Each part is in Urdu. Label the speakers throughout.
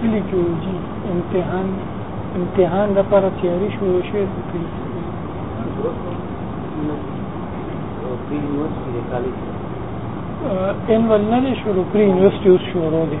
Speaker 1: کلی کې جی امتحان امتحان لپاره تیاری شروع شوې ان ول نه شروع۔ کړی یونیورسيټي شروع دي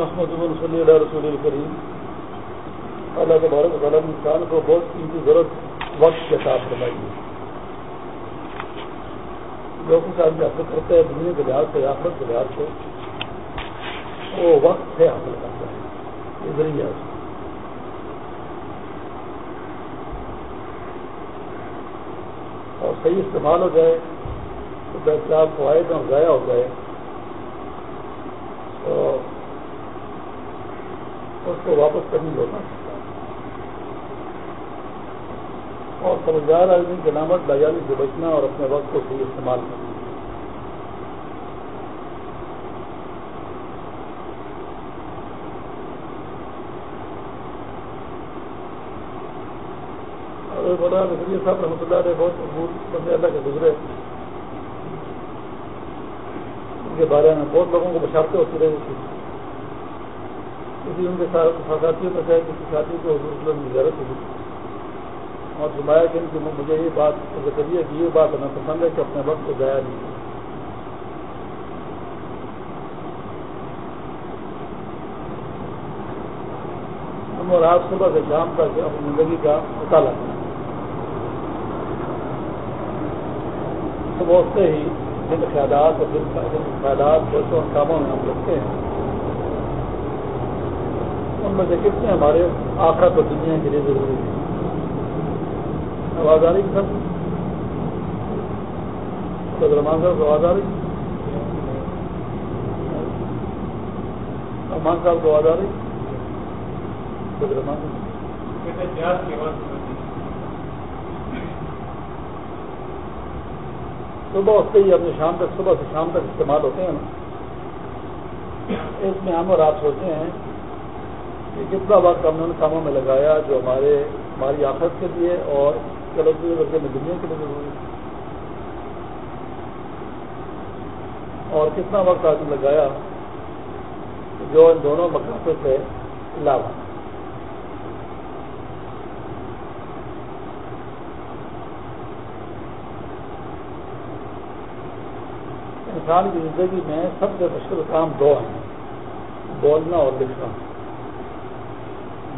Speaker 2: محمد صلی اللہ رسول الکریم اللہ تبارک تعالیٰ انسان کو بہت قیمتی ضرورت وقت کے ساتھ بنائی ہے۔ جو کچھ آدمی حاصل کرتا ہے، دنیا کے لحاظ سے آفت کے لحاظ سے، وہ وقت سے حاصل کرتا ہے۔ یہ ذریعہ اور صحیح استعمال ہو جائے تو بہتر فوائد اور ضائع ہو جائے تو اس کو واپس کرنی ہونا اور سمجھدار آدمی کی علامت بیانی سے بچنا اور اپنے وقت کو صحیح استعمال کرنا۔ بڑا نظریہ صاحب رحمۃ اللہ نے بہت مقبول بندے اللہ کے گزرے۔ ان کے بارے میں بہت لوگوں کو بچاتے ہوتی رہی تھی کسی ان کے ساتھیوں میں سے کسی ساتھی کو حضور وسلم کی زیارت ہوئی اور فرمایا کہ ان کی مجھے یہ بات ذکریہ کہ یہ بات ہمیں پسند ہے کہ اپنے وقت کو ضائع نہیں ہم اور آپ صبح سے شام تک اپنی زندگی کا مطالعہ کریں۔ صبح سے ہی جن خیالات اور جن خیالات دوستوں اور کاموں میں ہم رکھتے ہیں۔ ان میں سے کتنے ہمارے آخرت اور دنیا کے لیے ضروری ہے آواز آ رہی سب؟ رحمان صاحب آواز آ رہی؟ رحمان صاحب کو آواز آ رہی؟ رحمان صبح اٹھتے ہی اپنے شام تک صبح سے شام تک استعمال ہوتے ہیں اس میں ہم اور آپ سوچتے ہیں۔ کہ کتنا وقت ہم نے ان کاموں میں لگایا جو ہمارے ہماری آخرت کے لیے اور چلو درجے میں دنیا کے لیے ضروری اور کتنا وقت آپ نے لگایا جو ان دونوں مقاصد سے علاوہ انسان کی زندگی میں سب سے مشکل کام دو ہیں۔ بولنا اور لکھنا۔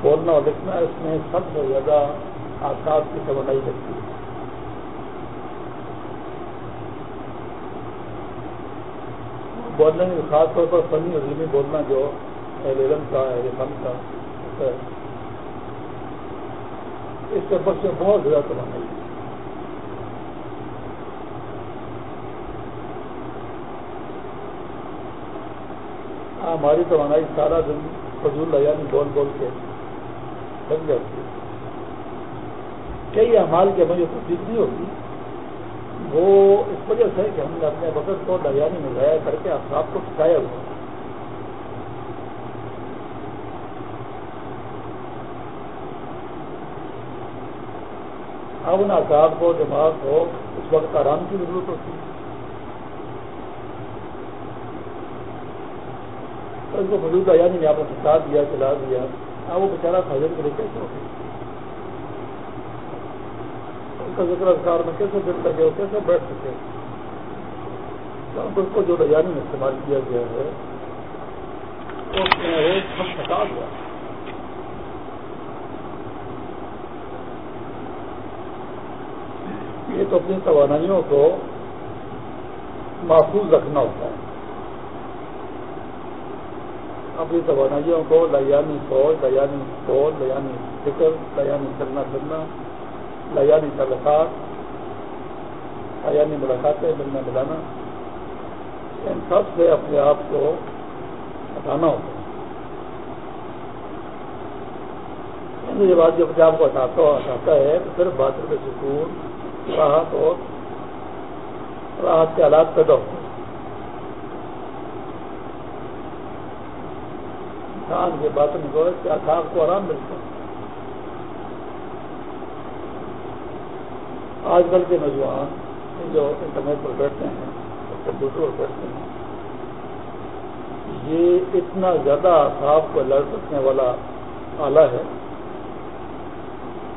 Speaker 2: بولنا اور لکھنا اس میں سب سے زیادہ آساد کی توانائی لگتی ہے۔ بولنے میں خاص طور پر فنی اور علمی بولنا جو اہل علم کا ہے فن کا ہے۔ اس سے بچے بہت زیادہ توانائی ہے۔ ہاں، ہماری توانائی سارا دن فضول یعنی بول بول کے بن جاتی ہے کئی امال کے ہمیں جو تصدیق نہیں ہوتی وہ اس وجہ سے کہ ہم نے اپنے وقت کو لیانی میں ضائع کر کے افراد کو سکھایا ہوا۔ اب ان افراد کو دماغ کو اس وقت آرام کی ضرورت ہوتی ہے۔ اس کو موجودہ یعنی نے آپ کو سکھا دیا، چلا دیا۔ اب وہ بیچارہ فضل کے لیے کیسے ہو اس کا ذکر اذکار میں کیسے دل لگے کیسے بیٹھ سکے؟ اس کو جو ریانی میں استعمال کیا گیا ہے اس میں وہ سب تھکا ہوا یہ تو اپنی توانائیوں کو محفوظ رکھنا ہوتا ہے۔ اپنی توانائیوں کو لیانی سوچ لیانی بول لیانی فکر لیانی چلنا پھرنا لیانی تعلقات لیانی ملاقاتیں، ملنا ملانا۔ ان سب سے اپنے آپ کو ہٹانا ہوتا ہے۔ یعنی یہ بات اپنے آپ کو ہٹاتا ہٹاتا ہے، تو صرف باتوں میں سکون، راحت اور راحت کے حالات پیدا ہوتے ہیں انسان کے باطن کو کیا آپ کو آرام ملتا ہے۔ آج کل کے نوجوان جو انٹرنیٹ پر بیٹھتے ہیں کمپیوٹر پر بیٹھتے ہیں، یہ اتنا زیادہ آپ کو لڑ سکنے والا آلہ ہے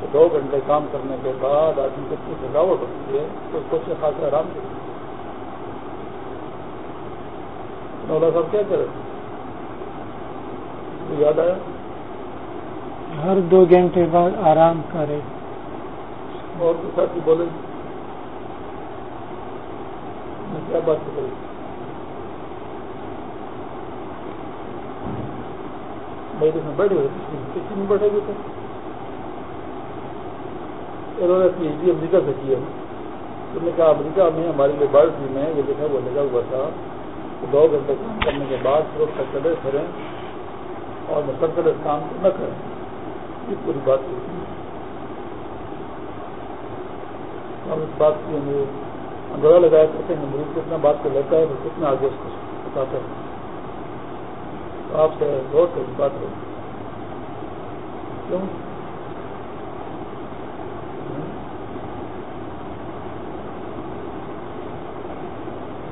Speaker 2: کہ دو گھنٹے کام کرنے کے بعد آدمی کو اتنی تھکاوٹ ہوتی ہے، تو اس کو خاص آرام کرتے نولا صاحب کیا کریں یاد آیا؟
Speaker 1: ہر دو گھنٹے بعد آرام کرے۔
Speaker 2: اور ساتھی بولے کیا بات کرے میرے میں بیٹھے ہوئے کسی میں بیٹھے ہوئے تھے۔ انہوں نے پی ایچ ڈی امریکہ سے کی ہے۔ انہوں نے کہا امریکہ میں ہمارے لیے بارڈ میں یہ لکھا ہوا لگا ہوا تھا۔ دو گھنٹے کام کرنے کے بعد تک چلے پھریں۔ اور مسلسل اس کام کو نہ کریں۔ یہ پوری بات ہوتی ہے ہم اس بات کی ہم اندازہ لگایا کرتے ہیں مریض کتنا بات کو لیتا ہے وہ کتنا آگے اس کو بتاتا ہے۔ تو آپ سے غور سے بات ہو کیوں؟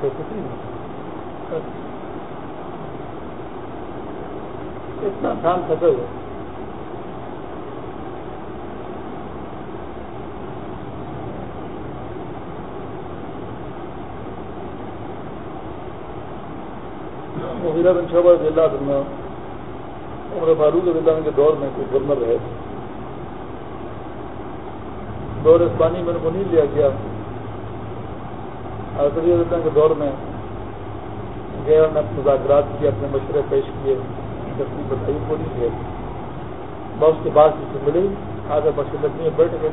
Speaker 2: کتنی اتنا آسان سفر ہو۔ مغیرہ بن شعبہ رضی اللہ عنہ عمر فاروق رضی اللہ عنہ کے دور میں کوئی گورنر رہے۔ تھے دور اسپانی میں ان کو نہیں لیا گیا۔ حضرت رضی اللہ عنہ کے دور میں گیا نے مذاکرات کیے، اپنے مشورے پیش کیے۔ تصویر بتائی کو نہیں لیا بہت کے بعد کسی ملی آگے مشورت میں بیٹھ گئے۔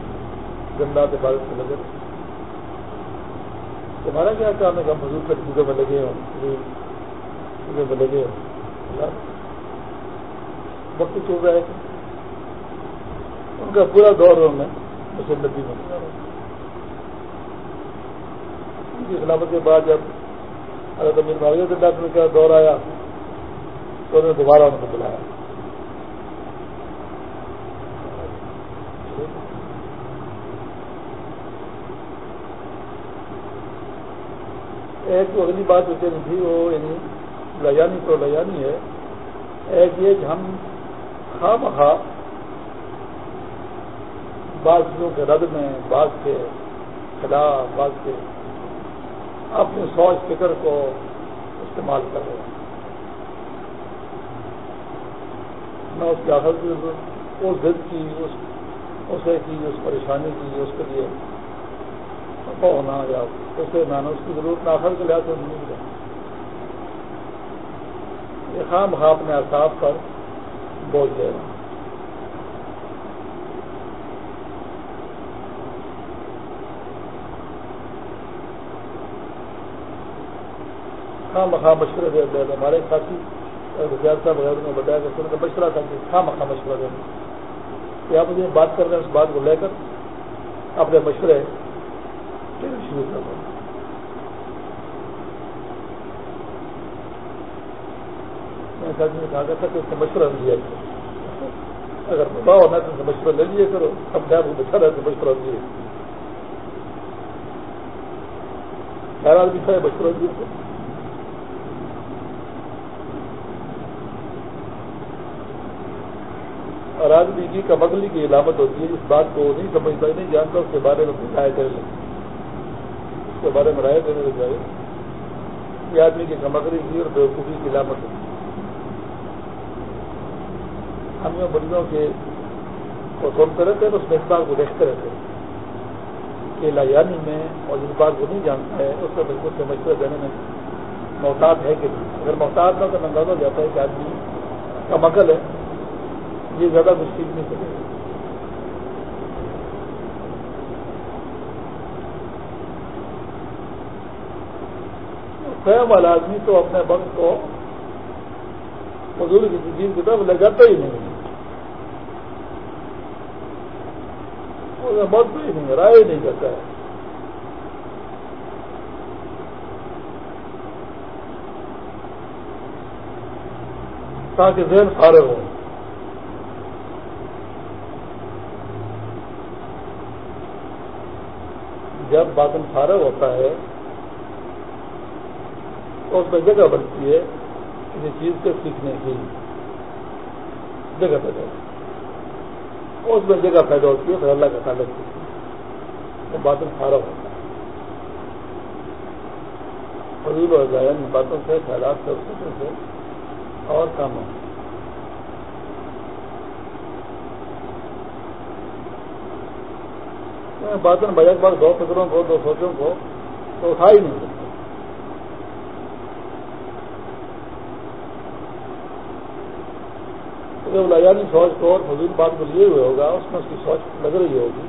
Speaker 2: گندا کے بعد سے لگے۔ تمہارا کیا کام ہے کہ ہم حضور کی چیزوں میں لگے ہوں؟ جی، چیزوں میں لگے ہوں۔ وقت چل رہے تھے ان کا پورا دور انہوں نے اسے ندی میں۔ ان کی خلافت کے بعد جب حضرت امیر معاویہ سے کا دور آیا تو انہوں نے دوبارہ ان کو بلایا۔ ایک جو اگلی بات جو تھی، وہ یعنی لیانی تو لیانی ہے۔ ایک یہ کہ ہم خواہ مخواہ بعض چیزوں کے رد میں، بعض کے خلاف، بعض کے اپنی سوچ، فکر کو استعمال کر رہے ہیں۔ نہ اس کی آخر کی ضرورت اس دل کی، اس اسے کی، اس پریشانی کی، اس کے لیے ہونا یا اسے نہ اس کی ضرورت نہ آخر کے لحاظ سے نہیں ہے یہ خام خواہ اپنے اعصاب پر بوجھ دے رہا خام خواہ مشورے دے دے۔ ہمارے ساتھی گزار صاحب وغیرہ نے بتایا کہ سن کا مشورہ تھا کہ خواہ مخواہ مشورہ دینا کہ آپ مجھے بات کر رہے ہیں اس بات کو لے کر اپنے مشورے شروع کر دیں۔ میں کہا تھا کہ اس کا مشورہ لیا اگر بتا ہونا تو مشورہ لے لیے کرو۔ اب میں وہ بچا رہا تو مشورہ دیے خیر آدمی تھا، مشورہ دیے اور آدمی کی کمگلی کی علامت ہوتی ہے، اس بات کو نہیں سمجھتا نہیں جانتا اس کے بارے میں رائے کرے لیں اس کے بارے میں رائے دینے لگ جائے۔ یہ آدمی کی کمگلی کی اور بیوقوفی کی علامت ہوتی ہم جو بندوں کے کو سنتے رہتے ہیں اس میں اس بات کو دیکھتے رہتے ہیں۔ کہ لایانی میں اور جس بات کو نہیں جانتا ہے، اس کو بالکل سے مشورہ دینے میں محتاط ہے کہ نہیں۔ اگر محتاط نہ تو اندازہ ہو جاتا ہے کہ آدمی کا مکل ہے۔ یہ زیادہ مشکل نہیں کرے خیم والا آدمی تو اپنے وقت کو حضور کی چیز کی طرف لگاتا ہی نہیں۔ مت ہی نہیں، رائے نہیں کرتا۔ ہے تاکہ ذہن فارغ ہو۔ جب باطن فارغ ہوتا ہے اس میں جگہ بنتی ہے کسی چیز کو سیکھنے کی۔ جگہ پیدا ہوتی ہے۔ اس میں جگہ پیدا ہوتی ہے، پھر اللہ کا تعلق سیکھنے باطن فارغ ہوتا ہے۔ فضول اور ظاہر باتوں سے، خیالات سے اس سے اور کام ہوتا ہے میں باطن بجٹ بار دو فکروں کو، دو سوچوں کو تو اٹھا ہی نہیں سکتے۔ جب جی سوچ کو اور فضول بات کو لیے ہوئے ہوگا، اس میں اس کی سوچ لگ رہی ہوگی۔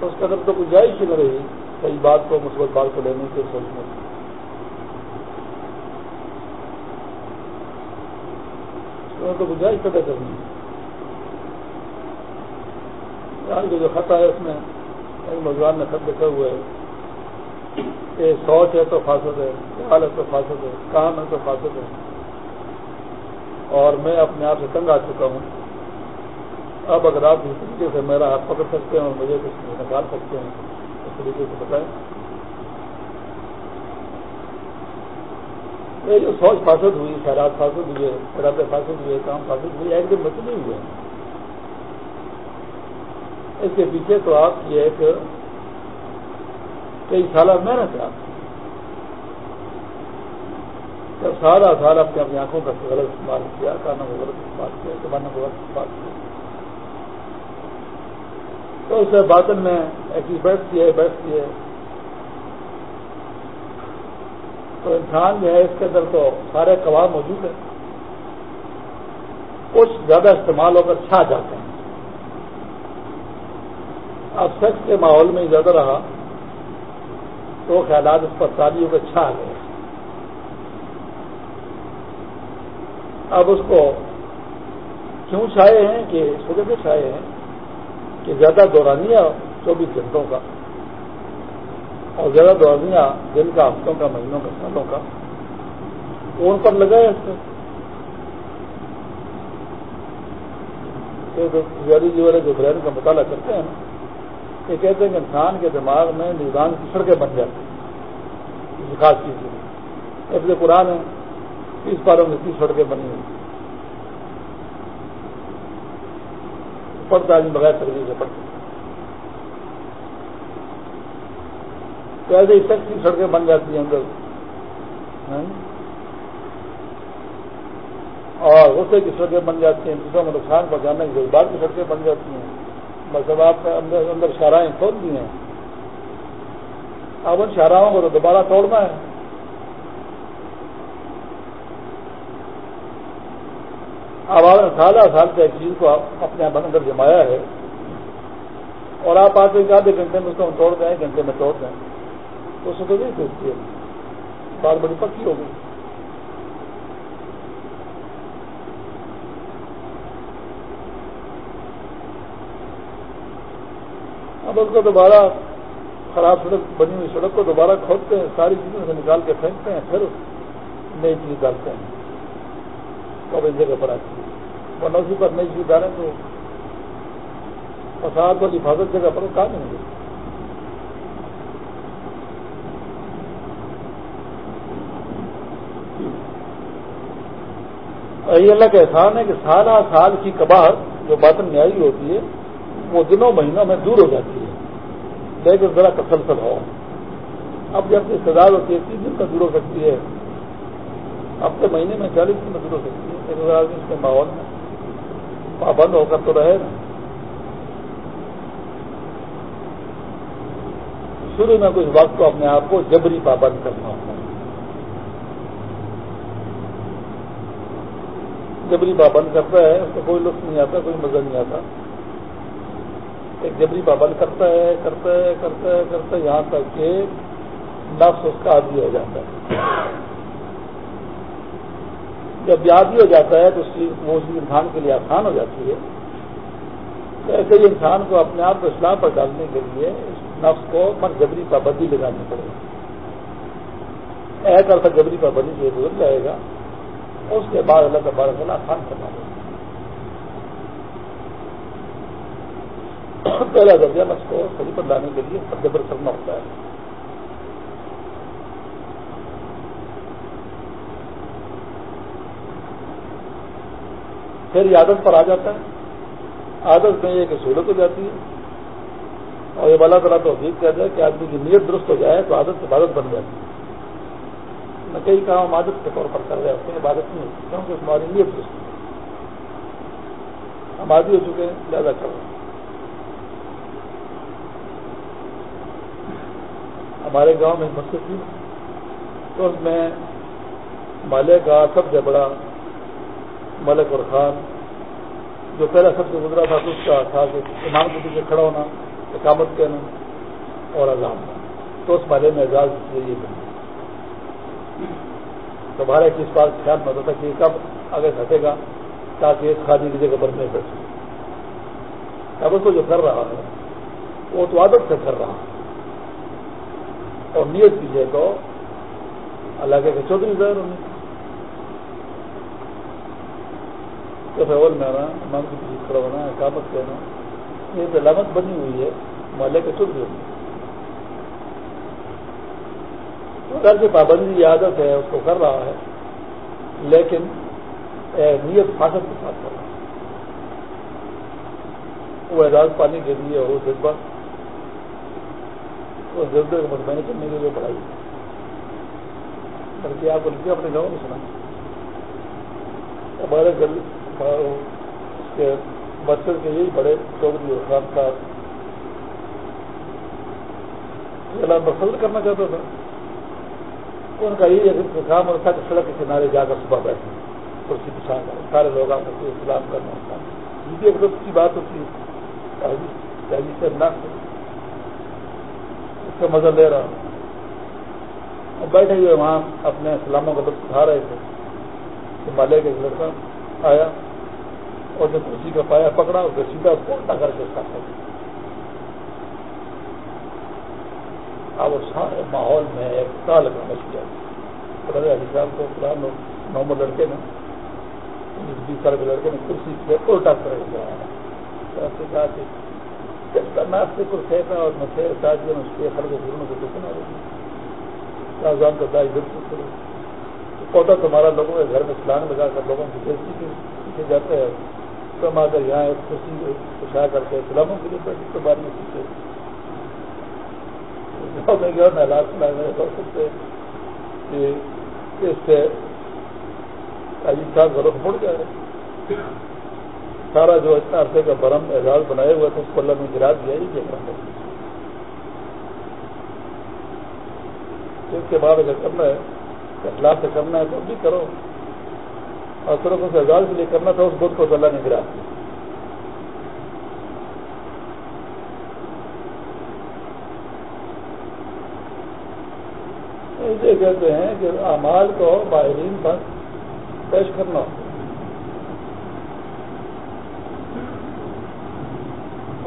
Speaker 2: تو اس کا اندر تو گنجائش ہی نہ رہی، صحیح بات کو، مثبت بات کو لینے کے سوچنے کی تو گنجائش پیدا کرنی۔ ہے آج جو خطہ ہے اس میں نوجوان نے خط لکھے ہوئے کہ سوچ ہے تو فاصد ہے، خیال ہے تو فاصد ہے، کام ہے تو فاصد ہے۔ اور میں اپنے آپ سے تنگ آ چکا ہوں۔ اب اگر آپ اس طریقے سے میرا ہاتھ پکڑ سکتے ہیں اور مجھے کچھ نکال سکتے ہیں، اس طریقے سے بتائیں۔ یہ جو سوچ فاصد ہوئی خیرات فاصد ہوئے خیرات فاصد ہوئے، کام فاصد ہوئی ایک دن بچے نہیں ہوئے۔ اس کے پیچھے تو آپ کی ایک کئی سالہ محنت ہے آپ جب سارا سال آپ اپنے اپنی آنکھوں کا غلط استعمال کیا، کانوں کو غلط استعمال کیا، زبانوں کو غلط استعمال کیا۔ تو اسے باطن میں ایسی بیٹھتی ہے بیٹھتی ہے۔ تو انسان جو ہے، اس کے اندر تو سارے کباب موجود ہیں۔ کچھ زیادہ استعمال ہو کر چھا جاتے ہیں۔ اب سیکس کے ماحول میں زیادہ رہا، تو خیالات اس پر شادیوں کے چھا گئے۔ اب اس کو کیوں چھائے ہیں کہ اس وجہ سے چھائے ہیں کہ زیادہ دورانیہ چوبیس گھنٹوں کا اور زیادہ دورانیہ دن کا، ہفتوں کا، مہینوں کا، سالوں کا ان پر لگا ہے جی والے جو برین کا مطالعہ کرتے ہیں یہ کہتے ہیں کہ انسان کے دماغ میں نظام کی سڑکیں بن جاتی ہیں۔ خاص چیز ایسے قرآن ہے تیس پاروں میں تیس سڑکیں بنی ہوئی پڑتا آدمی بغیر تجریب سے پڑتا تو ایسے ہی سخت کی سڑکیں بن جاتی ہیں اندر۔ ہاں؟ اور غصے کی سڑکیں بن جاتی ہیں دوسروں میں نقصان پہنچانے کی جذبات کی سڑکیں بن جاتی ہیں۔ مطلب آپ نے اندر اندر شارائیں کھول دی ہیں۔ اب ان شاہراہوں کو تو دوبارہ توڑنا ہے۔ اب آپ نے سال سال سے ایک چیز کو اپنے آپ اندر جمایا ہے۔ اور آپ آتے کہ آدھے گھنٹے میں اس کو ہم توڑ دیں گھنٹے میں توڑ دیں۔ تو اس کو نہیں سوچتی ہے بات بڑی پکی ہو گئی۔ اب اس کو دوبارہ خراب سڑک بنی ہوئی سڑک کو دوبارہ کھودتے ہیں، ساری چیزوں سے نکال کے پھینکتے ہیں، پھر نئی چیز ڈالتے ہیں۔ تو ان جگہ پر آتی ہے؟ ورنہ اسی پر نئی چیز ڈالیں تو فساد اور حفاظت جگہ پر کہاں نہیں ہوگی؟ یہ اللہ کا احسان ہے کہ سالہ سال کی کباہر جو باطن نیائی ہوتی ہے، وہ دنوں مہینوں میں دور ہو جاتی ہے۔ لیکن ذرا تسلسل ہو اب جب استدار ہوتی ہے تین دن میں دور ہو سکتی ہے۔ ہفتے مہینے میں چالیس دن میں دور ہو سکتی ہے۔ ایک ہزار دن کے ماحول میں پابند ہو کر تو رہے۔ نا شروع میں کچھ وقت کو اپنے آپ کو جبری پابند کرنا ہوتا ہے جبری پابند کرتا ہے، اس کو کوئی لطف نہیں آتا، کوئی مزہ نہیں آتا۔ ایک جبری پابند کرتا ہے کرتا ہے کرتا ہے کرتا ہے، یہاں تک کہ نفس اس کا عادی ہو جاتا ہے۔ جب یادی ہو جاتا ہے تو اس چیز وہ اس انسان کے لیے آسان ہو جاتی ہے۔ تو ایسے ہی انسان کو اپنے آپ کو اسلام پر ڈالنے کے لیے اس نفس کو پر جبری پابندی لگانی پڑے گی۔ ایک عرصہ جبری پابندی سے گزر جائے گا، اس کے بعد اللہ تبارک اللہ آسان کرنا ہوگا پہلا درجہ نفس کو صحیح پر لانے کے لیے جبر کرنا ہوتا ہے۔ پھر یہ عادت پر آ جاتا ہے۔ عادت میں یہ کہ سہولت ہو جاتی ہے۔ اور یہ بلا تعالیٰ تو حقیق کہتا ہے کہ آدمی کی نیت درست ہو جائے تو عادت عبادت بن جاتی ہے۔ میں کئی کام ہم عادت کے طور پر کر رہے ہوتے ہیں، عبادت نہیں ہوتی، کیونکہ ہماری نیت درست ہم عادی ہو چکے ہیں، زیادہ کر رہے ہیں۔ ہمارے گاؤں میں مسجد تھی۔ تو اس میں مالے کا سب سے بڑا ملک اور خان جو پہلا سب سے گزرا تھا اس کا تھا کہ امام کے پیچھے کھڑا ہونا، اقامت کہنا اور اذان تو اس مالے میں اعزاز یہ بنا تو ہمارے کس بات خیال میں ہوتا تھا کہ کب آگے گھٹے گا تاکہ اس خادی کی جگہ پر نہیں بیٹھے اب اس کو جو کر رہا ہے، وہ تو عادت سے کر رہا ہے۔ اور نیت کیجیے تو اللہ کے چودھری ظاہر ہونے تو فیول میں آنا امام کی پیچھے کھڑا ہونا اقامت کہنا یہ تو علامت بنی ہوئی ہے محلے کے چودھری ہونے گھر کی پابندی عادت ہے اس کو کر رہا ہے لیکن نیت فاصل کے ساتھ کر رہا ہے وہ اعزاز پانے کے لیے اور وہ جذبہ اس جذبے کو مطمئن کرنے کے لیے پڑھائی بلکہ آپ کو اپنے گاؤں میں سنا ہمارے گھر کے بچے کے یہی بڑے چودھری اور خان صاحب مسل کرنا چاہتا تھا۔ ان کا یہی کام اور تھا کہ سڑک کے کنارے جا کر صبح بیٹھے کرسی پچھا کر۔ سارے لوگ آپ کو اسلام کرنا۔ ہوتا ہے یہ بھی ایک کی بات ہوتی ہے۔ سے نہ کا مزہ لے رہا اور بیٹھے ہوئے وہاں اپنے سلاموں کا لطف اٹھا رہے تھے۔ کہ مالے کا ایک لڑکا آیا اور جو کرسی کا پایا پکڑا، اس اسے سیدھا پولٹا کر کے اس اب اس ماحول میں ایک تال کا مچ گیا علی صاحب کو قرآن نارمل لڑکے نے، بیس سال کے لڑکے نے کرسی سے الٹا کر کہا کہ ناستے اور اس کے کو ہوگی کا پودا تمہارا لوگوں کے گھر میں سلان لگا کر لوگوں کی بےزتی کی پیچھے جاتے ہیں تو ہم آ کر یہاں ایک کرسی پچھا کر کے سلاموں کے لیے بیٹھ تو بارے میں پیچھے میں علاج میں سوچ سکتے کہ اس سے عجیب صاحب کا رخ مڑ جائے۔ سارا جو اتنا عرصے کا برم اعزاز بنائے ہوئے تھے، اس کو اللہ نے گرا دیا ہی کیا کرنا اس کے بعد اگر کرنا ہے اخلاق سے کرنا ہے، تو بھی کرو۔ اور صرف اس اعزاز کے لیے کرنا تھا، اس بدھ کو اللہ نے گرا دیا۔ اسے کہتے ہیں کہ اعمال کو ماہرین پر پیش کرنا۔ ہوتا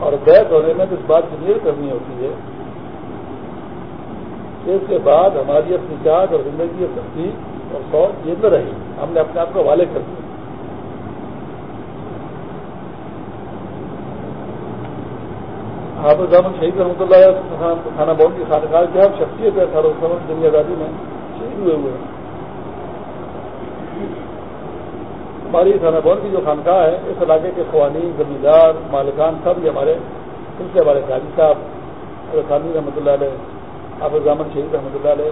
Speaker 2: اور بیت ہونے میں تو اس بات کی نیل کرنی ہوتی ہے کہ اس کے بعد ہماری اپنی جات اور زندگی اور تفصیل اور سوچ یہ نہ رہی، ہم نے اپنے آپ کو والے کر دیا۔ حافظ احمد شہید رحمۃ اللہ تھانہ بہن کی خانقاہ کی شخصیت ہے سارا دنیا آزادی میں شہید ہوئے ہوئے ہیں۔ ہماری تھانہ بہن کی جو خانقاہ ہے، اس علاقے کے قوانین زمیندار مالکان سب یہ ہمارے سلسلے والے قاضی صاحب خانی رحمۃ اللہ علیہ، حافظ احمد شہید رحمۃ اللہ علیہ،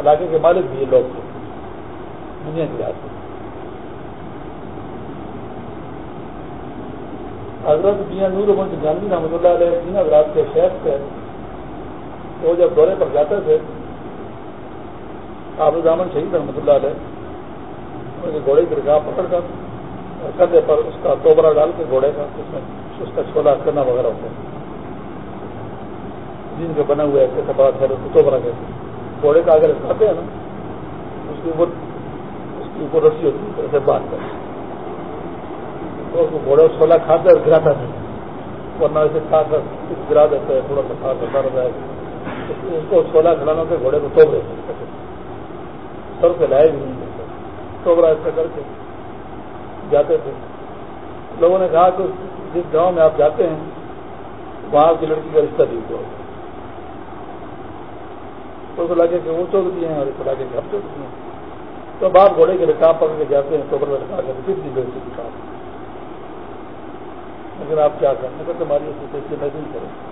Speaker 2: علاقے کے مالک بھی یہ لوگ تھے۔ دنیا کی رات۔ حضرت میاں نور محمد جانوی رحمۃ اللہ علیہ تین حضرات کے شیخ تھے، وہ جب دورے پر جاتے تھے، حافظ احمد شہید رحمۃ اللہ علیہ گھوڑے کی رکاو پکڑ کر اور کندھے پر اس کا توبرا ڈال کے گھوڑے کا اس میں اس کا چھولا کرنا وغیرہ ہوتا ہے۔ جن کے بنے ہوئے ایسے کپڑا تھے توبرا کہتے ہیں۔ گھوڑے کا اگر کھاتے ہیں نا، اس کے اوپر اس کے اوپر رسی ہوتی ہے، ایسے بات کرتے تو اس کو گھوڑے چھولا کھاتے اور گراتا نہیں۔ ورنہ اسے کھا کر گرا دیتے ہیں تھوڑا سا کھا کر رہا ہے۔ اس کو چھولا کھلانا کے گھوڑے کو توب رہے سر سے لائے بھی نہیں۔ توبرا ایسا کر کے جاتے تھے۔ لوگوں نے کہا کہ جس گاؤں میں آپ جاتے ہیں، وہاں کی لڑکی کا رشتہ دی دو تو اس علاقے کے وہ چوک دیے ہیں اور اس علاقے کے ہم چوک دیے ہیں۔ تو آپ گھوڑے کے رکاب پکڑ کے جاتے ہیں تو بڑا رکھا کر کس دی بیٹھ کتاب لیکن آپ کیا کریں گے تمہاری ایسی میں نہیں کریں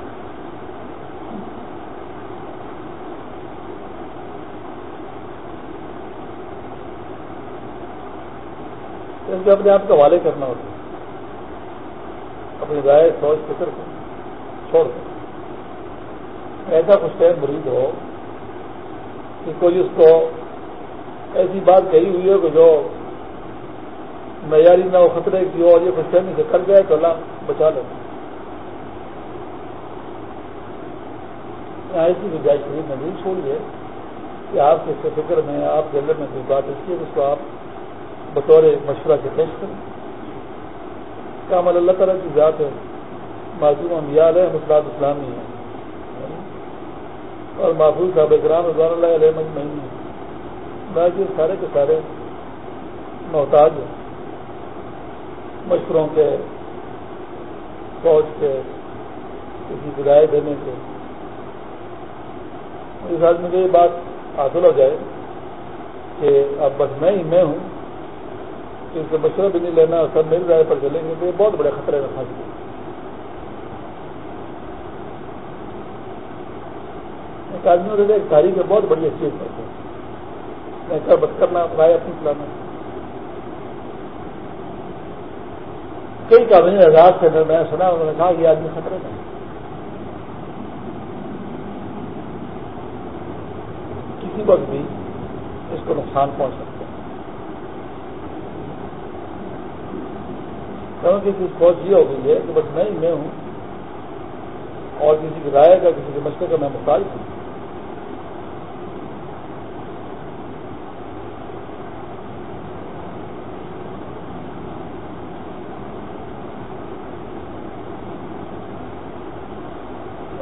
Speaker 2: اس اپنے آپ کا والے کرنا ہوتا ہے۔ اپنی رائے، سوچ، فکر کو چھوڑ دیں ایسا کچھ ٹائم مریض ہو، کہ کوئی اس کو ایسی بات کہی ہوئی ہو کہ جو معیاری نہ ہو، خطرے کی ہو، اور یہ کچھ ٹائم سے کر جائے تو اللہ بچا لے۔ ایسی گنجائش شریف میں نہیں چھوڑیے کہ آپ کے فکر میں، آپ کے اندر میں کوئی بات ایسی ہے اس کو آپ بطور مشورہ سے پیش کریں۔ کامل اللہ تعالیٰ کی ذات ہے۔ معصوم امیال ہے مسلاد اسلامی ہے اور محفوظ صاحب اکرام رضوان اللہ علیہ مجمعین ہے باقی سارے کے سارے محتاج ہیں۔ مشوروں کے، فوج کے، کسی بدائے دینے کے۔ اس آدمی کو یہ بات حاصل ہو جائے کہ اب بس میں ہی میں ہوں۔ اس سے مشورہ بھی نہیں لینا سب میری رائے پر چلیں گے تو یہ بہت بڑے خطرے میں پھنس گئے ایک آدمی نے ایک تاریخ ہے بہت بڑی چیز کرتے میں کر بس کرنا، رائے اپنی چلانا کئی قابل اعزاز سے میں نے سنا، انہوں نے کہا کہ آدمی خطرے میں کسی وقت بھی اس کو نقصان پہنچ سکتا کیونکہ کچھ کھوج یہ ہو گئی ہے کہ بس میں ہی میں ہوں۔ اور کسی کی رائے کا، کسی کے مشکل کا میں محتاج ہوں۔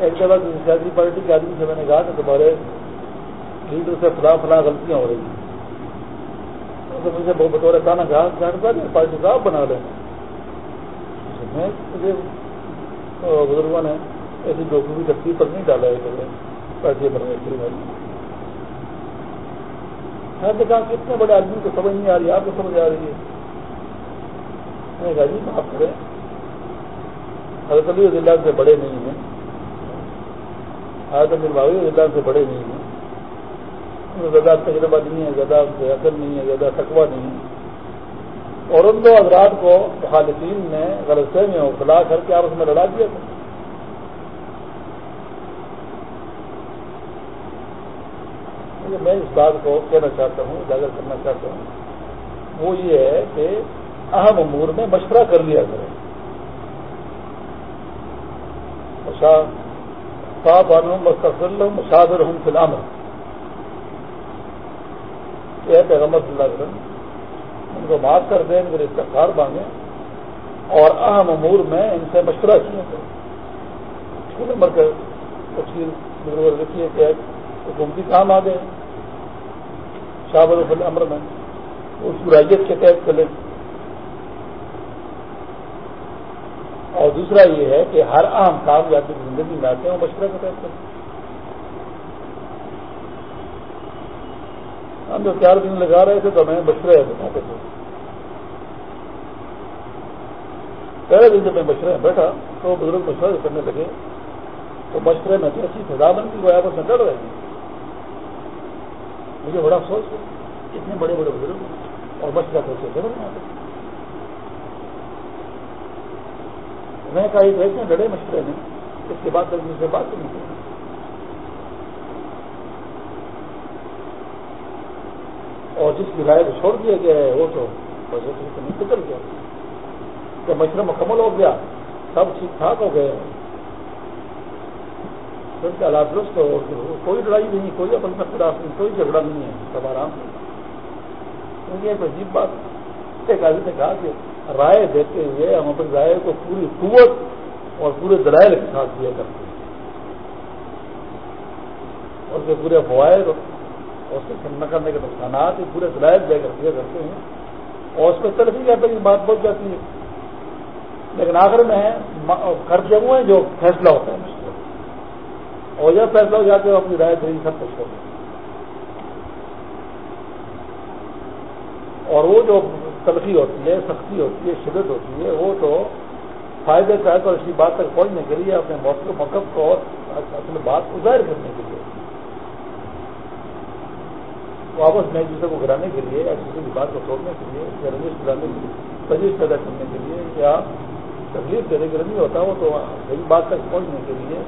Speaker 2: ایک طرح سیاسی پارٹی کے آدمی سے میں نے کہا کہ تمہارے لیڈر سے فلاں فلاں غلطیاں ہو رہی ہیں۔ مجھے بہت بطور تانا کہا کہ پارٹی صاحب بنا لیں۔ میں بزرگوں نے ایسی ڈاکومی ترتیب پر نہیں ڈالا ہے پارٹی بنانے کے لیے۔ میں نے کہا کتنے بڑے آدمی کو سمجھ نہیں آ رہی، آپ کو سمجھ آ رہی ہے۔ میں نے کہا جی معاف کریں۔ حضرت علی ضلع سے بڑے نہیں ہیں۔ حضرت باوی ضلع سے بڑے نہیں ہیں۔ زیادہ تجربہ نہیں ہے، زیادہ اصل نہیں ہے، زیادہ تقوی نہیں ہے۔ اور ان دو حضرات کو مخالفین نے غلط میں اخلا کر کے آپ اس میں لڑا دیا تھا۔ میں اس بات کو کہنا چاہتا ہوں اجاگر کرنا چاہتا ہوں۔ وہ یہ ہے کہ اہم امور میں مشورہ کر لیا کرے صاحب مستقل مشاور ہوں فلام یہ پیغمبر صلی اللہ علیہ وسلم۔ ان کو معاف کر دیں، ان کے استفار مانگیں۔ اور اہم امور میں ان سے مشورہ کیا کریں نمبر کا تفصیل لکھیے کہ حکومتی کام آ گئے شاہبر الفل امر میں اس برائیت کے تحت چلے۔ اور دوسرا یہ ہے کہ ہر عام کام یا زندگی میں آتے ہیں، وہ مشورہ کے تحت چلے۔ ہم جو چار دن لگا رہے تھے تو ہمیں مشورے بتاتے تھے پہلے دن جب میں مشورے میں بیٹھا تو بزرگ مشورہ کرنے لگے، تو مشورے میں تو ایسی سزا بن کی وہ آپس میں ڈر رہے ہیں۔ مجھے بڑا افسوس ہے اتنے بڑے بڑے بزرگ اور مشورہ کرتے تھے۔ میں کہا، یہ اتنے لڑے مشورے میں اس کے بعد سے بات نہیں اور جس کی رائے کو چھوڑ دیا گیا ہے، وہ تو نکل گیا۔ کہ مشورہ مکمل ہو گیا، سب ٹھیک ٹھاک ہو گئے۔ سب کے حالات درست ہو، کوئی لڑائی نہیں، کوئی اپن میں خلاف نہیں، کوئی جھگڑا نہیں ہے، سب آرام سے۔ کیونکہ ایک عجیب بات ایک آدمی نے کہا کہ رائے دیتے ہوئے ہم اپنی رائے کو پوری قوت اور پورے دلائل کے ساتھ دیا کرتے ہیں۔ اور جو پورے فوائد اور اس کے نہ کرنے کے نقصانات پورے دلائل دیا کرتے ہیں۔ اور اس میں طرف ہی کہتے ہیں بات بہت جاتی ہے۔ لیکن آخر میں خرچ وہ ہیں جو فیصلہ ہوتا ہے اور جب فیصلہ ہو جاتے ہیں اپنی رائے دہی سب کچھ ہوتا اور وہ جو تلخی ہوتی ہے، سختی ہوتی ہے، شدت ہوتی ہے، وہ تو فائدے کا ہے تو اسی بات تک پہنچنے کے لیے اپنے موقع مقب کو اپنی بات کو ظاہر کرنے کے لیے۔ واپس میں ایک دوسرے کو گرانے کے لیے یا دوسرے کی بات کو توڑنے کے لیے یا رنجش گرانے کے لیے تجویز پیدا کرنے کے لیے یا تکلیف دینے کے لیے ہوتا، وہ تو صحیح بات تک پہنچنے کے لیے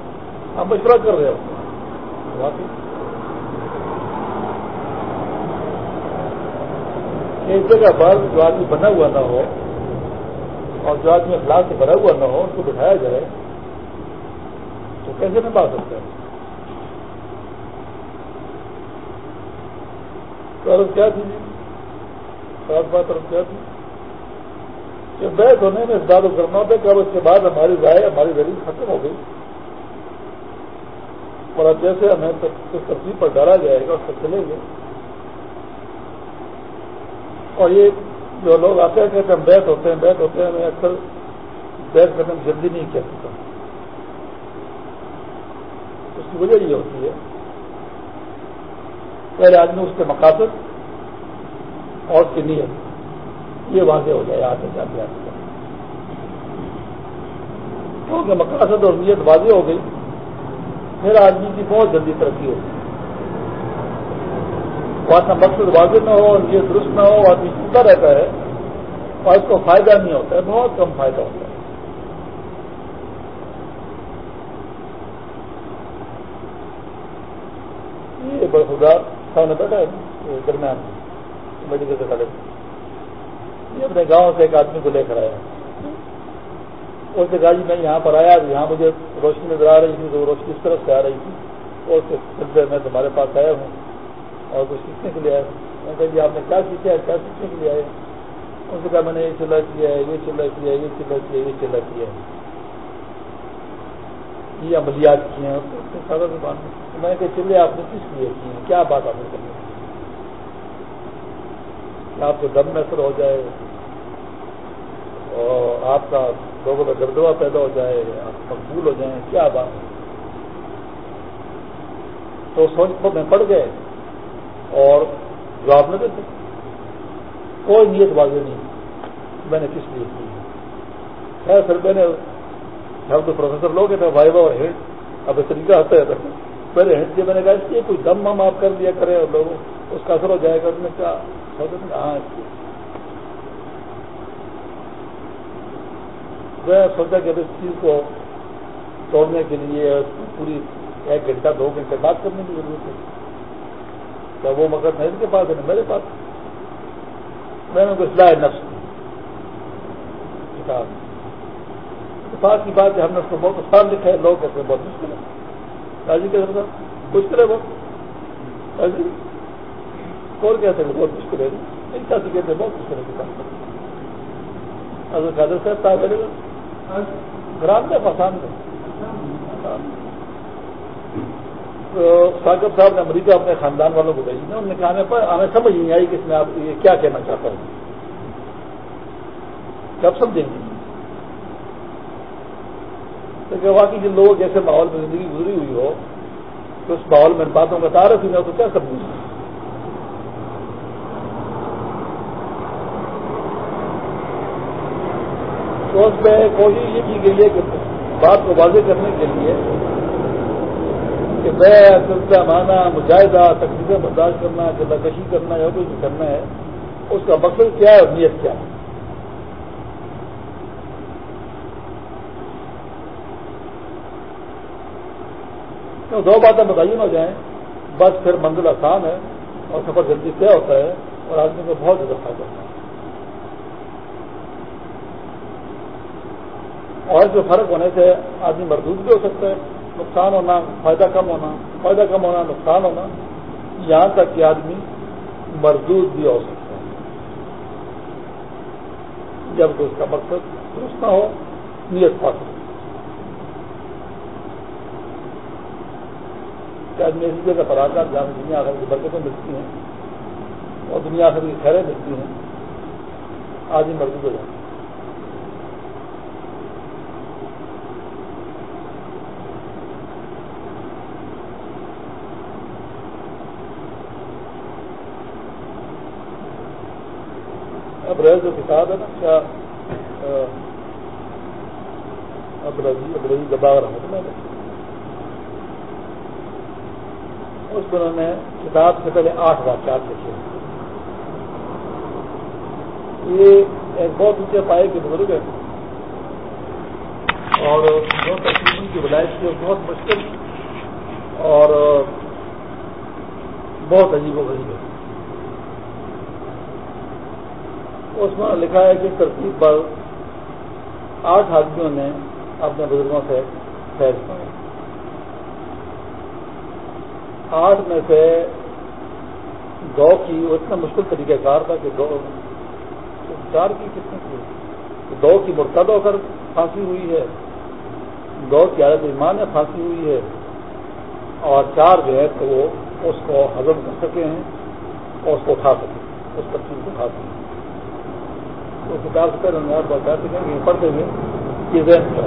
Speaker 2: ہم مشورہ کر رہے ہوتے ایک جگہ پر جو آدمی بنا ہوا نہ ہو اور جو آدمی اخلاق سے بھرا ہوا نہ ہو، اس کو بٹھایا جائے، تو کیسے میں بات سکتا ہے طرف کیا تھی جی؟ خاص بات طرف کیا تھی؟ کہ بیت ہونے میں اس بات کو کرنا ہوتا ہے کہ اب اس کے بعد ہماری رائے، ہماری دلیل ختم ہو گئی۔ اور اب جیسے ہمیں اس ترتیب پر ڈالا جائے گا، اس پر چلیں گے۔ اور یہ جو لوگ آتے ہیں کہتے ہم بیت ہوتے ہیں بیت ہوتے ہیں میں اکثر بیت کرنے میں جلدی نہیں کہہ سکتا اس کی وجہ یہ ہوتی ہے۔ پہلے آدمی اس کے مقاصد اور اس کی نیت۔ یہ واضح ہو جائے آتے جاتے آتے کیونکہ مقاصد اور نیت واضح ہو گئی، پھر آدمی کی بہت جلدی ترقی ہوتی ہے بات مقصد واضح نہ ہو اور یہ درست نہ ہو آدمی سنتا رہتا ہے اور اس کو فائدہ نہیں ہوتا ہے، بہت کم فائدہ ہوتا ہے۔ یہ خدا سامنے بیٹھا ہے درمیان میڈیکل کالج یہ اپنے گاؤں سے ایک آدمی کو لے کر آیا۔ اس نے کہا جی میں یہاں پر آیا، یہاں مجھے روشنی نظر آ رہی تھی، تو روشنی اس طرف سے آ رہی تھی۔ اور سلسلے میں تمہارے پاس آیا ہوں اور کچھ سیکھنے کے لیے آیا میں کہا جی آپ نے کیا سیکھا ہے؟ کیا سیکھنے کے لیے آئے ان سے کہا، میں نے یہ چلا کیا ہے، یہ چلا کیا ہے، یہ چلا کیا یہ چلا کیا ہے۔ یہ عملیات کیے ہیں۔ سادہ زبان میں۔ نے کہا، چلے، آپ نے کس لیے کیے ہیں؟ کیا بات آپ نے کرنی کہ آپ کو دم میں اثر ہو جائے اور آپ کا لوگوں میں دبدبا پیدا ہو جائے، آپ مقبول ہو جائیں، کیا بات ہے؟ تو سوچ میں پڑ گئے اور جواب نہ دیتے۔ کوئی نیت بازی نہیں۔ میں نے کس لیے کی؟ خیر، پھر میں نے، ہم تو پروفیسر لوگ تھے بھائی اور ہیڈ۔ اب طریقہ آتا ہے۔ پہلے ہیڈ کے میں نے کہا اس لیے کوئی دم مم آپ کر دیا کرے اور لوگوں اس کا اثر ہو جائے گا۔ اس میں کیا ہاں میں سوچا کہ اس چیز کو توڑنے کے لیے پوری ایک گھنٹہ، دو گھنٹے بات کرنے کی ضرورت ہے۔ کیا وہ مقصد نہیں کے پاس ہے میرے پاس۔ میں نے اصلاح نفس کتاب۔ اتفاق کی بات ہے، ہم نے اس کو بہت آسان لکھا ہے، لوگ کہتے ہیں بہت مشکل ہے راجی کے ساتھ مشکل ہے بہت کون کہتے ہیں بہت مشکل ہے نہیں کہتے ہیں بہت مشکل ہے کتاب اگر قادر صاحب صاحب کرے گا۔ گرام میں پسند ہے تو ساقب صاحب نے امریکہ اپنے خاندان والوں کو بھیجی نا انہوں نے کہا ہمیں سمجھ نہیں آئی کہ اس میں آپ یہ کیا کہنا چاہتا ہوں۔ کب سمجھیں گے؟ تو واقعی جن لوگوں کے ایسے ماحول میں زندگی گزری ہوئی ہو تو اس ماحول میں باتوں کا تعارف ہی نہ ہو تو کیا سمجھیں گے تو اس میں کوشش یہ کی گئی ہے کہ بات کو واضح کرنے کے لیے کہ بے سلسلہ مانا مجاہدہ تقریبیں برداشت کرنا جلا کشی کرنا یا کچھ کرنا ہے، اس کا مقصد کیا ہے اور نیت کیا ہے؟ دو باتیں بتائیے نہ جائیں، بس پھر منزل آسان ہے اور سفر جلدی طے ہوتا ہے اور آدمی کو بہت زیادہ فائدہ ہوتا ہے۔ اور جو فرق ہونے سے آدمی مردود بھی ہو سکتا ہے، نقصان ہونا، فائدہ کم ہونا، فائدہ کم ہونا، نقصان ہونا، یہاں تک کہ آدمی مردود بھی ہو سکتا ہے۔ جبکہ اس کا مقصد درست نہ ہو، نیت پا سکتا کہ آدمی ایسی جگہ پر آتا جہاں دنیا آخر کی برکتیں ملتی ہیں اور دنیا آخر کی خیریں ملتی ہیں، آدمی مردود ہو جاتا ہے۔ ابریز جو کتاب ہے نا، کیا ابرزی ابرزی دباغ رحمت میں۔ اس میں انہوں نے کتاب سے پہلے آٹھ واقعات لکھے یہ ایک بہت اونچے پائے کے بزرگ ہے اور جو تقریباً کی ولائش کی بہت مشکل اور بہت عجیب و غریب ہے اس میں لکھا ہے کہ ترتیب پر آٹھ آدمیوں نے اپنے بزرگوں سے فیض پایا۔ آٹھ میں سے گو کی وہ اتنا مشکل طریقہ کار تھا کہ دو، چار کی کتنے کی دو کی مرتد ہو کر پھانسی ہوئی ہے، دو کی عادت ایمان میں پھانسی ہوئی ہے، اور چار جو ہے تو وہ اس کو ہضم کر سکے ہیں اور اس کو اٹھا سکیں اس ترتیب کو اٹھا سکیں تو کتاب سے پہلے آپ بتا سکیں کہ پڑھتے ہوئے یہ ذہن کیا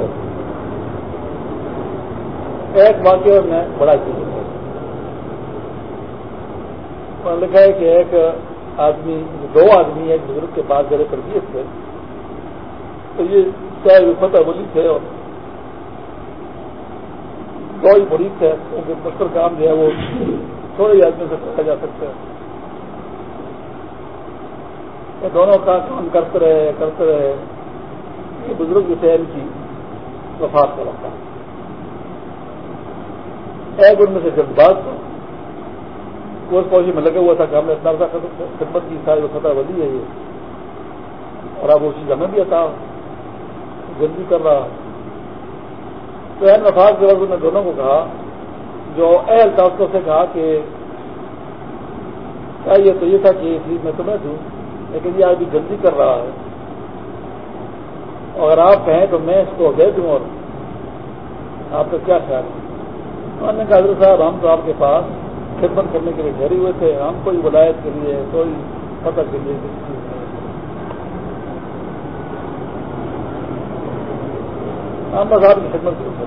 Speaker 2: ایک واقعہ میں بڑا چیز اور لکھا ہے کہ ایک آدمی، دو آدمی ایک بزرگ کے پاس ذرا تربیت تھے تو یہ چاہے فتح ولی تھے اور دو ہی مریض تھے، ان کے مشکل کام جو ہے وہ تھوڑے ہی آدمی سے کرا جا سکتا ہے۔ دونوں کا کام کرتے رہے کرتے رہے۔ یہ بزرگ ان کی وفات کا وقت ایک ان میں سے جب بات تھا وہ فوجی میں لگا ہوا تھا کہ ہم نے اتنا خدمت کی، ساری فتح ولی ہے یہ۔ اور اب اسی ہمیں بھی عطا، جلدی کر رہا۔ تو این وفات کے وقت نے دونوں کو کہا، جو اہل طاقتوں سے کہا کہ کیا یہ تو یہ تھا کہ میں تمہیں دوں۔ لیکن یہ آدمی جلدی کر رہا ہے۔ اگر آپ کہیں تو میں اس کو دے دوں اور آپ کا کیا خیال ہے؟ انہوں نے کہا حضرت صاحب، ہم تو آپ کے پاس خدمت کرنے کے لیے ٹھہرے ہوئے تھے۔ ہم کوئی ولایت کے لیے، کوئی فتح کے لیے کسی چیز ہم بس آپ کی خدمت کے لیے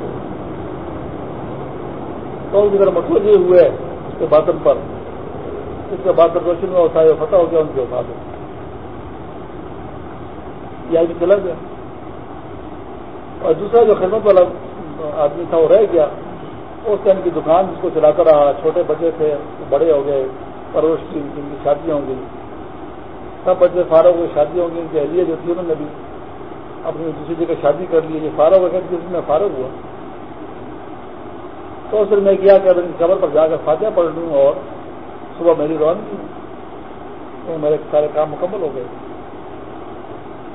Speaker 2: تو اس کی طرح متوجہ ہوئے اس کے باطن پر، اس کے بعد روشن میں اٹھائے فتح ہو گیا، ان کے اٹھا دو یہ آدمی چلا گیا اور دوسرا جو خدمت والا آدمی تھا، وہ رہ گیا۔ اس ٹائم کی دکان جس کو چلاتا رہا، چھوٹے بچے تھے بڑے ہو گئے پرورش کی ان کی شادیاں ہوں گئی سب بچے فارغ ہوئے شادی ہوں گی ان کی اہلیہ جو تھی، انہوں نے بھی اپنی دوسری جگہ شادی کر لی۔ یہ فارغ ہو گیا جس میں فارغ ہوا، تو اس دن میں کیا کہ ان قبر پر جا کر فاتحہ پڑھ لوں اور صبح میری روانگی میرے سارے کام مکمل ہو گئے۔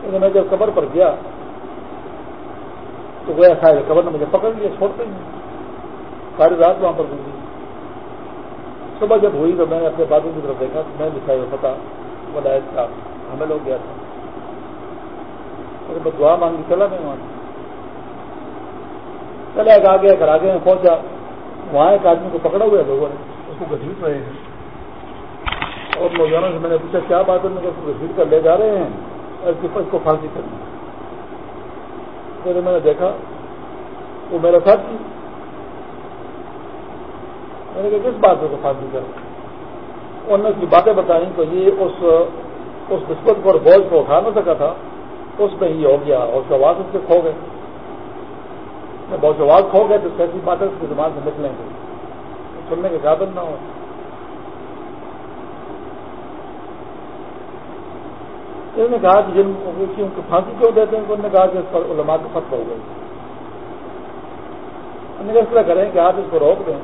Speaker 2: میں جب قبر پر گیا تو وہ ایسا ہے قبر نے مجھے پکڑ لیا چھوڑتے ہی ساری رات وہاں پر گزری۔ صبح جب ہوئی تو میں نے اپنے بادوں کی طرف دیکھا تو میں لکھا یہ پتا ولایت کا حمل ہو گیا تھا۔ میں دعا مانگی چلا میں وہاں۔ چلے ایک آگے اگر آگے میں پہنچا۔ وہاں ایک آدمی کو پکڑا ہوا ہے لوگوں نے۔ اس کو گھسیٹ رہے ہیں۔ اور نوجوانوں سے میں نے پوچھا کیا بات ہے؟ اس کو گھسیٹ کر لے جا رہے ہیں۔ اس کو پھانسی کرنی پھر میں نے دیکھا، وہ میرا ساتھی۔ میں نے کہا، کس بات کو پھانسی کر انہوں نے اس کی باتیں بتائیں تو یہ اس اس نسبت پر بوجھ کو اٹھا نہ سکا تھا۔ اس میں ہی ہو گیا اور اس آواز اس سے کھو گئے۔ بہت آواز کھو گئے تو کیسی باتیں اس کی زبان سے نکلیں گے۔ سننے کے قابل نہ ہو انہوں نے کہا کہ جن کو پھانسی کیوں دیتے ہیں، انہوں نے کہا کہ اس پر علماء کا فتح ہو گئی انہوں نے اس طرح کریں کہ آپ اس کو روک دیں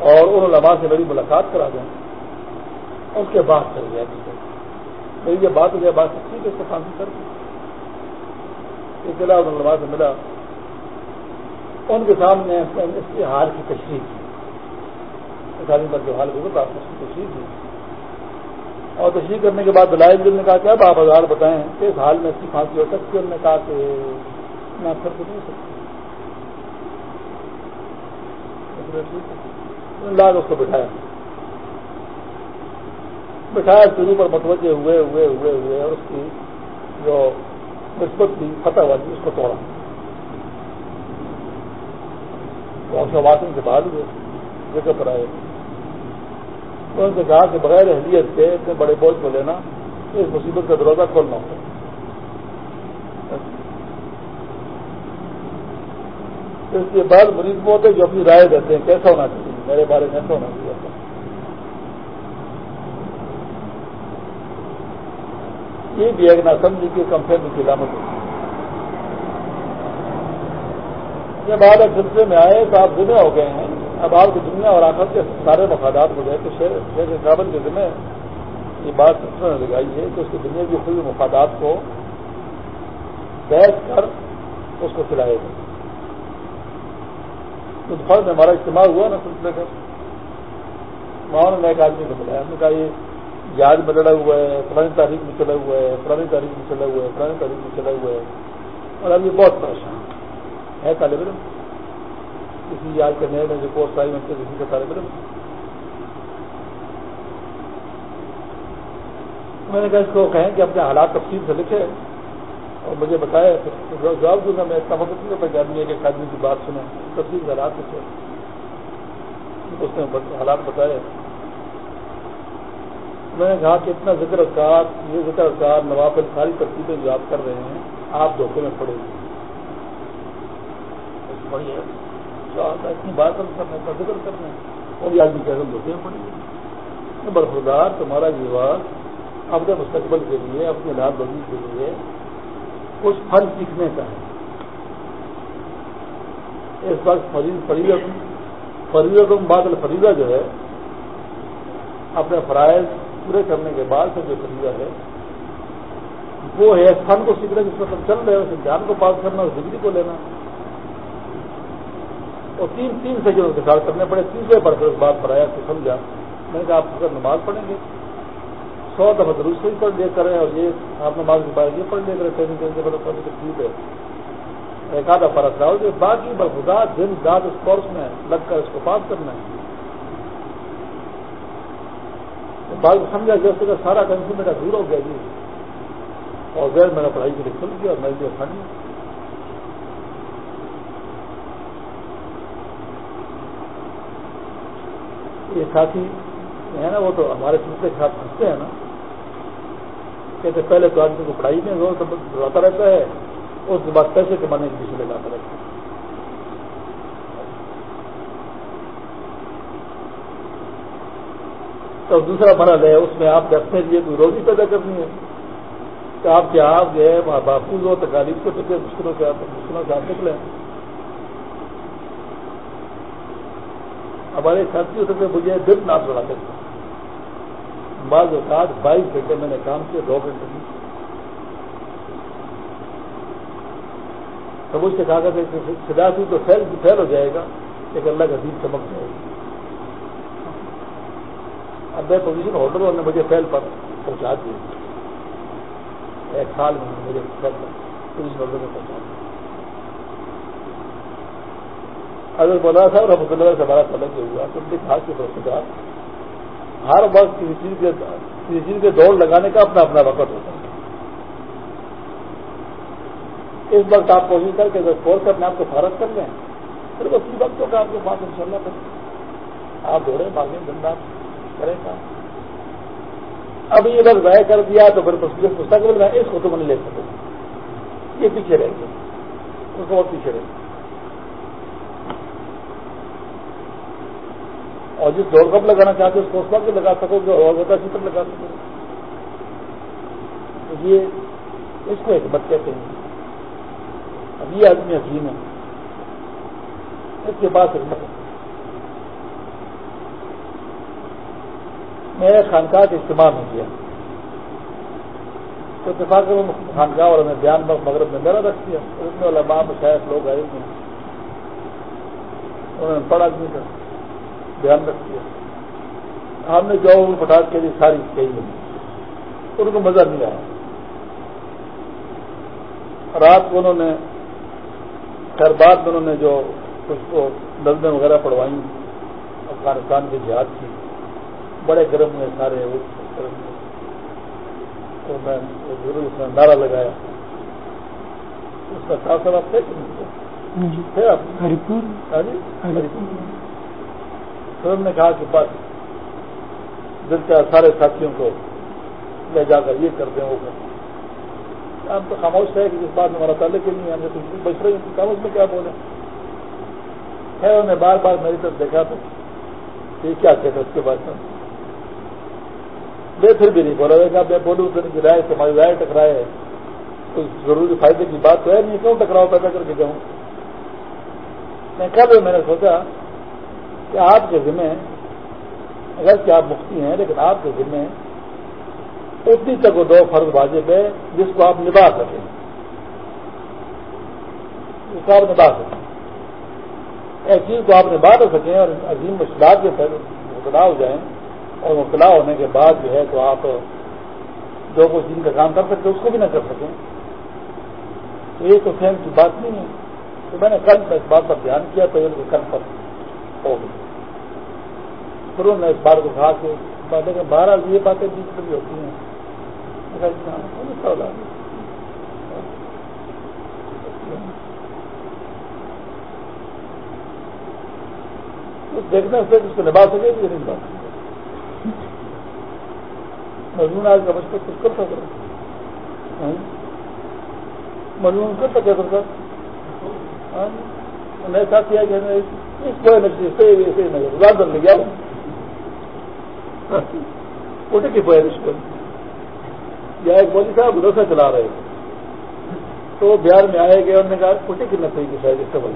Speaker 2: اور ان علماء سے میری ملاقات کرا دیں۔ اس کے بعد چل گیا جی۔ میری یہ بات ہو بات سچی کہ اس کو پھانسی کر دی اس ان علماء سے ملا۔ ان کے سامنے اس کے حال کی تشریح کی۔ اس آدمی پر جو اس کی تشریح کی۔ اور تشریح کرنے کے بعد دلائل دل نے کہا کہ اب آپ ہزار بتائیں کہ اس حال میں اس کی پھانسی ہو سکتی ہے؟ انہوں نے کہا کہ میں پھر تو نہیں سکتی لاگ اس کو بٹھایا۔ بٹھایا شروع پر متوجہ ہوئے ہوئے ہوئے ہوئے اور اس کی جو نسبت تھی، فتح ہوا تھی، اس کو توڑا۔ واسن کے بعد ہوئے، جگہ پر آئے۔ تو ان سے کہا کہ بغیر اہلیت کے اتنے بڑے بوجھ کو لینا، اس مصیبت کا دروازہ کھولنا۔ ہوتا اس کے بعد مریض وہ ہوتے جو اپنی رائے دیتے ہیں، کیسا ہونا چاہیے؟ میرے بارے میں ایسا ہونا چاہیے۔ یہ بھی ایک نہ سمجھی کہ کی علامت ہوتی جب آپ ایک سلسلے میں آئے تو آپ دنیا ہو گئے ہیں۔ اب آپ کی دنیا اور آخر کے سارے مفادات ہو گئے تو شیخ کابل کے ذمہ یہ بات سلسلے نے لگائی ہے کہ اس کی دنیا کی خوبی مفادات کو بیٹھ کر اس کو چلائے گا۔ اس فرض میں ہمارا اجتماع ہوا نا سلسلے کا وہاں نے ایک آدمی کو بلایا۔ ہم نے کہا، یہ یاد میں لڑا ہوا ہے، فلانی تاریخ میں چلا ہوا ہے، فلانی تاریخ میں چلا ہوا ہے، فلانی تاریخ میں چلا ہوا ہے۔ اور اب یہ بہت پریشان ہے طالب علم؟ کسی یاد کرنے میں جو پوسٹ آئی میں کسی کا طالب علم میں نے کہا اس کو کہیں کہ اپنے حالات تفصیل سے لکھے اور مجھے بتایا جواب دوں گا میں اتنا وقت نہیں ہوتا کہ آدمی ایک آدمی کی بات سنیں، تفصیل سے حالات لکھے۔ اس نے حالات بتائے۔ میں نے کہا کہ اتنا ذکر اذکار، یہ ذکر اذکار نوافل ساری ترتیبیں جو آپ کر رہے ہیں، آپ دھوکے میں پڑے۔ گی اتنی بات کرنے کا ذکر کرنا اور یہ آدمی کہہ دھوکے میں پڑے گی برفردار تمہارا جیواز اپنے مستقبل کے لیے، اپنے لال بگی کے لیے کچھ پھل سیکھنے کا ہے۔ اس وقت فریض فریض بادل فریضہ جو ہے، اپنے فرائض پورے کرنے کے بعد سے جو فریضہ ہے، وہ ہے فن کو سیکھنا، جس میں چل رہے اس امتحان کو پاس کرنا، اس ڈگری کو لینا۔ اور تین تین سیکنڈ کے ساتھ کرنے پڑے۔ تیسرے پر اس بات پر آیا تو سمجھا۔ میں نے کہا آپ اگر نماز پڑھیں گے۔ سو دفعہ درست ہی پڑھ لے کریں اور یہ آپ نماز کے بعد یہ پڑھ لے کریں۔ ٹریننگ کریں۔ گے ٹھیک ہے۔ ایک آدھا فرق رہا۔ کہ باقی بخودات دن رات اس کورس میں لگ کر اس کو پاس کرنا ہے۔ باقی سمجھا جیسے کہ سارا کنفیو میرا دور ہو گیا جی۔ اور غیر میرا پڑھائی کے لیے کھل گیا اور میں جو پھنڈ یہ ساتھی ہے نا، وہ تو ہمارے سلسلے کے ساتھ پھنستے ہیں نا۔ کہتے پہلے تو آدمی کو پڑھائی میں زور رہتا رہتا ہے۔ اس کے بعد پیسے کمانے کے پیچھے لگاتا رہتا ہے۔ تو دوسرا مرض ہے، اس میں آپ نے اپنے لیے کوئی روزی پیدا کرنی ہے۔ کہ آپ کے آپ جو ہے محفوظ ہو تکالیف کو ٹکے مشکلوں سے مشکلوں سے آپ نکلیں۔ ہمارے ساتھی ہوتے تھے مجھے دن نام لڑاتے تھے بعض اوقات بائیس گھنٹے میں نے کام کیا، دو گھنٹے میں۔ تو مجھ سے کہا کہ سدا سی تو فیل فیل ہو جائے گا، ایک اللہ کا دین چمک جائے گا۔ اب میں پوزیشن ہولڈر ہوں نے مجھے فیل پر پہنچا دیا۔ ایک سال میں مجھے فیل پر پوزیشن ہولڈر میں پہنچا دیا۔ اگر بولا صاحب رحمۃ اللہ سے ہمارا طلب یہ ہوا تم نے خاص کے پرسکار ہر وقت کسی چیز کے کسی چیز کے دوڑ لگانے کا اپنا اپنا وقت ہوتا ہے۔ اس وقت آپ کوشش کر کے اگر فورس اپنے آپ کو فارغ کر لیں پھر اسی وقت ہوگا آپ کے پاس ان شاء اللہ کریں۔ آپ دوڑے بھاگیں دن کریں کام۔ اب یہ وقت ضائع کر دیا تو پھر مستقبل میں اس کو تم نہیں لے سکو یہ پیچھے رہ گئے۔ اس کو بہت پیچھے رہ گئے۔ اور جس دوڑ کپ لگانا چاہتے اس کو اس وقت لگا سکو گے اور ہوتا اسی پر لگا سکو۔ یہ اس کو ایک بت کہتے ہیں۔ اب یہ آدمی حکیم ہے۔ اس کے پاس حکمت ہے۔ میں خانقاہ کے استعمال میں کیا تو اتفاق میں خانقاہ اور ہمیں بیان مغرب میں میرا رکھ دیا۔ اس میں علماء مشاہد لوگ آئے ہوئے انہوں نے پڑھا آدمی کا دھیان رکھ دیا ہم نے جو پٹاخ کے لیے ساری کہی ہے ان کو مزہ نہیں آیا۔ رات کو انہوں نے خیر بعد میں انہوں نے جو کچھ کو نظمیں وغیرہ پڑھوائی افغانستان کی جہاد کی بڑے گرم میں سارے تو میں ضرور اس میں نعرہ لگایا۔ اس کا ساتھ آپ تھے ہری پور۔ ہری پور۔ پھر انہوں نے کہا کہ بس، دل کا سارے ساتھیوں کو لے جا کر یہ کر دیں وہ کر ہم تو خاموش ہے کہ جس بات میں ہمارا تعلق ہی نہیں ہے، ہم نے کچھ بچ رہے ہیں خاموش میں کیا بولے ہے انہوں نے بار بار میری طرف دیکھا تو یہ کیا کہتا اس کے بعد میں؟ پھر بھی نہیں بولا گا میں بولوں تو نہیں رائے ہماری رائے ٹکرائے ہے۔ کوئی ضروری فائدے کی بات تو ہے نہیں، کیوں ٹکراؤ پیدا کر کے جاؤں میں کل میں نے سوچا کہ آپ کے ذمہ اگر کہ آپ مفتی ہیں، لیکن آپ کے ذمہ اتنی تک وہ دو فرض واجب ہے جس کو آپ نبھا سکیں جس کو آپ نبھا سکیں ایک چیز کو آپ نبھا تو سکیں اور عظیم مشکلات کے مبتلا ہو جائیں اور مبتلا ہونے کے بعد جو ہے تو آپ جو کچھ جن کا کام کر سکتے اس کو بھی نہ کر سکیں۔ تو یہ تو فہم کی بات نہیں ہے۔ تو میں نے کل اس بات پر دھیان کیا، تو یہ کل پر ہو گئی پھر انہوں نے اس بات کو کہا کہ لیکن بارہ یہ باتیں بیچ میں بھی ہوتی ہیں۔ دیکھنے سے اس کو نبھا سکے کہ نہیں نبھا سکے مضمون آج کا بچپن کچھ کر سکتا ہاں؟ مضمون کر سکے سر سر نئے ساتھی آئے کہ اس کو ایسے نہیں بن کی پوائے رشکل یا ایک مودی صاحب مدرسہ چلا رہے تو بہار میں آئے گئے انہوں نے کہا کوٹے کی نہ صحیح شاید اس کا بول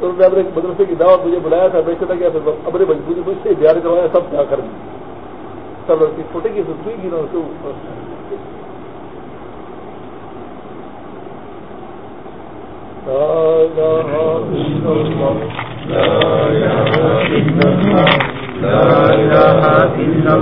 Speaker 2: تو اپنے مدرسے کی دعوت مجھے بلایا تھا، میں چلا گیا پھر اپنے مجبوری مجھ سے بہار کروایا، سب کیا کر۔ سب لڑکی چھوٹے کی سسوئی کی نا لا إله إلا الله